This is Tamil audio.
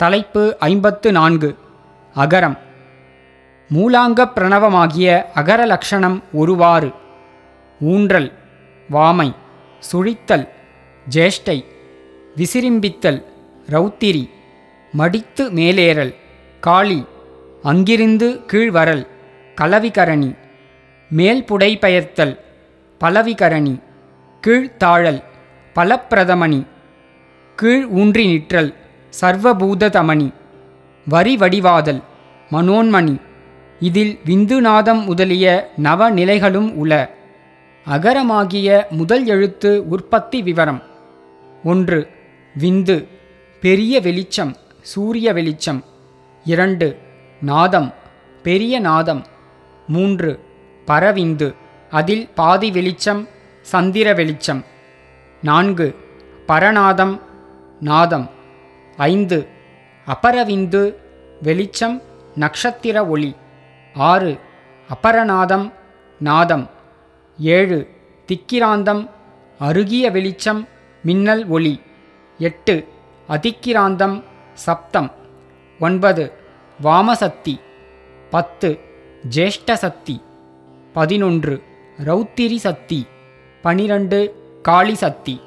தலைப்பு ஐம்பத்து நான்கு. அகரம். மூலாங்கப் பிரணவமாகிய அகர லக்ஷணம் ஒருவாறு. ஊன்றல். வாமை. சுழித்தல். ஜேஷ்டை. விசிரிம்பித்தல். ரௌத்திரி. மடித்து மேலேறல். காளி. அங்கிருந்து கீழ்வரல். கலவிகரணி. மேல் புடைபெயர்த்தல் பலவிகரணி. கீழ்த்தாழல். பலப்பிரதமணி. கீழ் ஊன்றி நிற்றல். சர்வபூததமணி வரி வடிவாதல் மனோன்மணி இதில் விந்துநாதம் முதலிய நவநிலைகளும் உள அகரமாகிய முதல் எழுத்து உற்பத்தி விவரம். ஒன்று விந்து பெரிய வெளிச்சம் சூரிய வெளிச்சம். இரண்டு நாதம் பெரிய நாதம். மூன்று பரவிந்து அதில் பாதி வெளிச்சம் சந்திர வெளிச்சம். நான்கு பரநாதம் நாதம். ஐந்து. அபரவிந்து வெளிச்சம் நக்ஷத்திர ஒளி. ஆறு. அபரநாதம் நாதம். ஏழு. திக்கிராந்தம் அருகிய வெளிச்சம் மின்னல் ஒளி. எட்டு. அதிக்கிராந்தம் சப்தம். ஒன்பது. வாமசக்தி. பத்து. ஜேஷ்ட சக்தி பதினொன்று. ரௌத்திரி சக்தி. பனிரெண்டு. காளி சக்தி